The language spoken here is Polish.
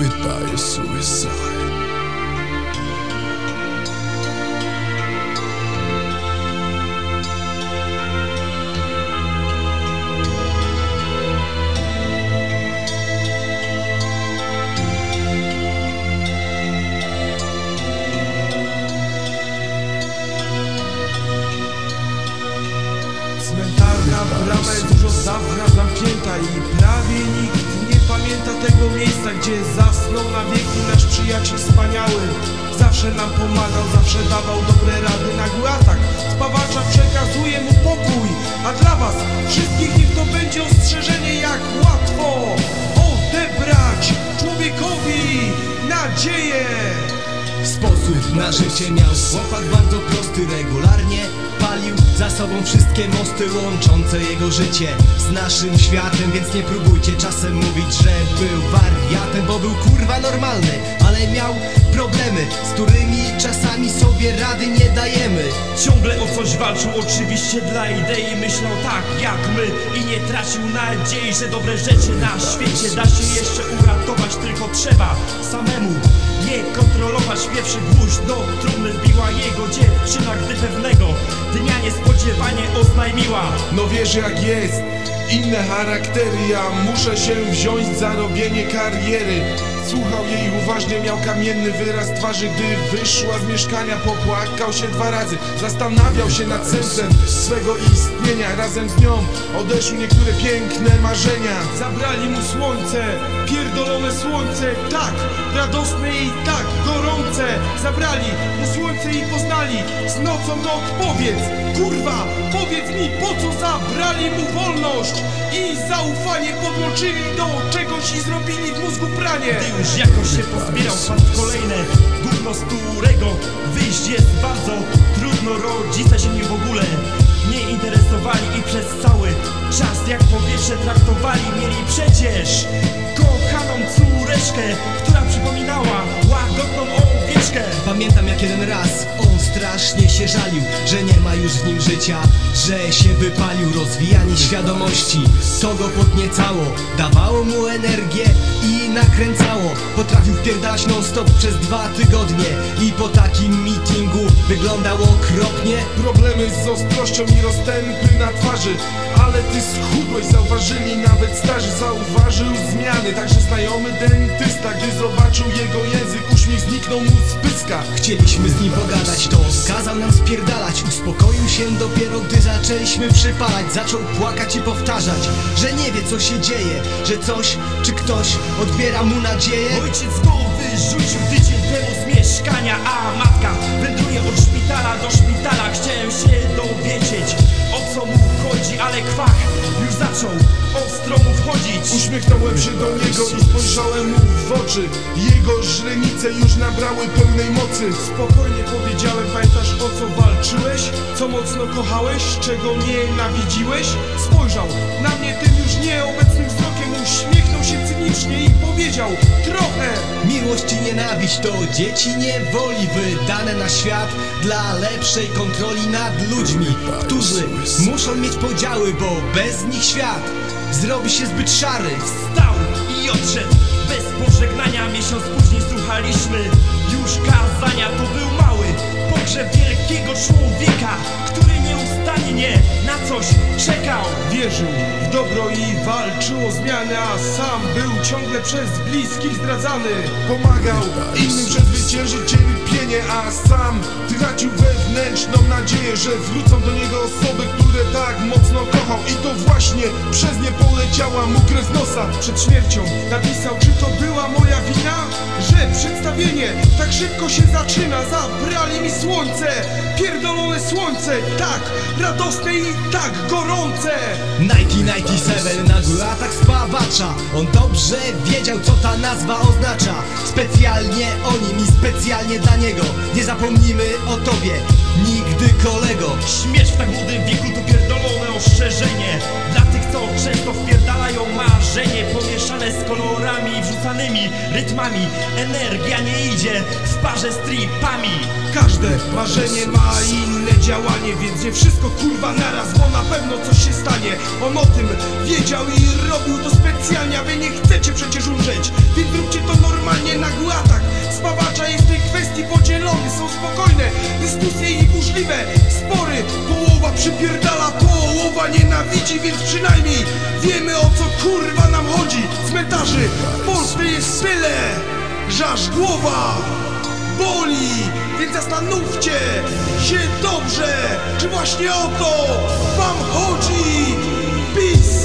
It by suicide. Brama jest już od zamknięta I prawie nikt nie pamięta tego miejsca Gdzie zasnął na wieki nasz przyjaciel wspaniały. Zawsze nam pomagał, zawsze dawał dobre rady. Nagły atak spawacza przekazuje mu pokój. A dla was wszystkich niech to będzie ostrzeżenie Jak łatwo na życie miał chłopak bardzo prosty Regularnie palił za sobą wszystkie mosty łączące jego życie z naszym światem Więc nie próbujcie czasem mówić, że był wariatem Bo był kurwa normalny, ale miał problemy Z którymi czasami sobie rady nie dajemy. Ciągle o coś walczył, oczywiście dla idei Myślał tak jak my i nie tracił nadziei Że dobre rzeczy na świecie da się jeszcze uratować Tylko trzeba samemu kontrolować Pierwszy gwóźdź do trumny wbiła jego dziewczyna Gdy pewnego dnia niespodziewanie oznajmiła. No wiesz jak jest, inne charaktery Ja muszę się wziąć za robienie kariery Słuchał jej uważnie, miał kamienny wyraz twarzy Gdy wyszła z mieszkania, popłakał się dwa razy Zastanawiał się nad sensem swego istnienia. Razem z nią odeszły niektóre piękne marzenia. Zabrali mu słońce, pierdolone słońce Tak, radosne i tak gorące. Zabrali mu słońce i poznali Z nocą noc powiedz, kurwa, powiedz mi po co zabrali mu wolność I zaufanie podłączyli do czegoś i zrobili w mózgu pranie już jakoś się pozbierał w kolejne gówno, z którego wyjść jest bardzo trudno. Rodzice się nim w ogóle nie interesowali I przez cały czas jak powietrze traktowali Mieli przecież kochaną córeczkę Która przypominała łagodną owieczkę Pamiętam jak jeden raz on strasznie się żalił Że nie ma już w nim życia, że się wypalił. Rozwijanie świadomości, to go podniecało. Dawało mu energię i nakręcało. Potrafił wpierdalać non stop przez dwa tygodnie. I po takim meetingu wyglądał okropnie. Problemy z ostrością i roztępy na twarzy Ale ty schudłeś, zauważyli nawet starzy Zauważył zmiany, także znajomy dentysta Gdy zobaczył jego język, uśmiech zniknął mu z pyska Chcieliśmy z nim pogadać, to kazał nam spierdalać. Uspokoił się dopiero, gdy zaczęliśmy przypalać. Zaczął płakać i powtarzać, że nie wie co się dzieje Że coś czy ktoś odbiera mu nadzieję. Ojciec go wyrzucił tydzień temu z mieszkania A matka wędruje od szpitala do szpitala. Chciałem się dowiedzieć o co mu chodzi Ale kwach już zaczął ostro wchodzić Uśmiechnąłem się do niego i spojrzałem mu w oczy. Jego źrenice już nabrały pełnej mocy. Spokojnie powiedziałem, Co mocno kochałeś? Czego nienawidziłeś? Spojrzał na mnie tym już nieobecnym wzrokiem Uśmiechnął się cynicznie i powiedział Trochę Miłość i nienawiść to dzieci niewoli Wydane na świat dla lepszej kontroli nad ludźmi Którzy muszą mieć podziały, bo bez nich świat zrobi się zbyt szary Stał i odszedł bez pożegnania Miesiąc później słuchaliśmy już kazania To był mały pogrzeb wielkiego człowieka coś czekał Wierzył w dobro i walczył o zmianę, a sam był ciągle przez bliskich zdradzany. Pomagał innym przezwyciężyć cierpienie, a sam tracił wewnętrzną nadzieję, że wrócą do niego osoby, które tak mocno kochał. I to właśnie przez nie poleciała mu krew nosa. Przed śmiercią napisał, czy to była moja wina, przedstawienie. Tak szybko się zaczyna. Zabrali mi słońce, pierdolone słońce, tak radosne i tak gorące. Nike 97 nagły atak spawacza. On dobrze wiedział co ta nazwa oznacza. Specjalnie o nim i specjalnie dla niego. Nie zapomnimy o tobie, nigdy kolego Śmierć w tak młodym wieku to pierdolone ostrzeżenie. Dla tych co często wpierdalają marzenie Pomieszane z kolorami wrzucanymi rytmami. Energia nie idzie w parze z tripami. Każde marzenie ma inne działanie Więc nie wszystko kurwa naraz, bo na pewno coś się stanie. On o tym wiedział i robił to specjalnie możliwe spory Połowa przypierdala, połowa nienawidzi Więc przynajmniej wiemy o co kurwa nam chodzi. Cmentarzy w Polsce jest tyle Że aż głowa boli Więc zastanówcie się dobrze Czy właśnie o to wam chodzi. Peace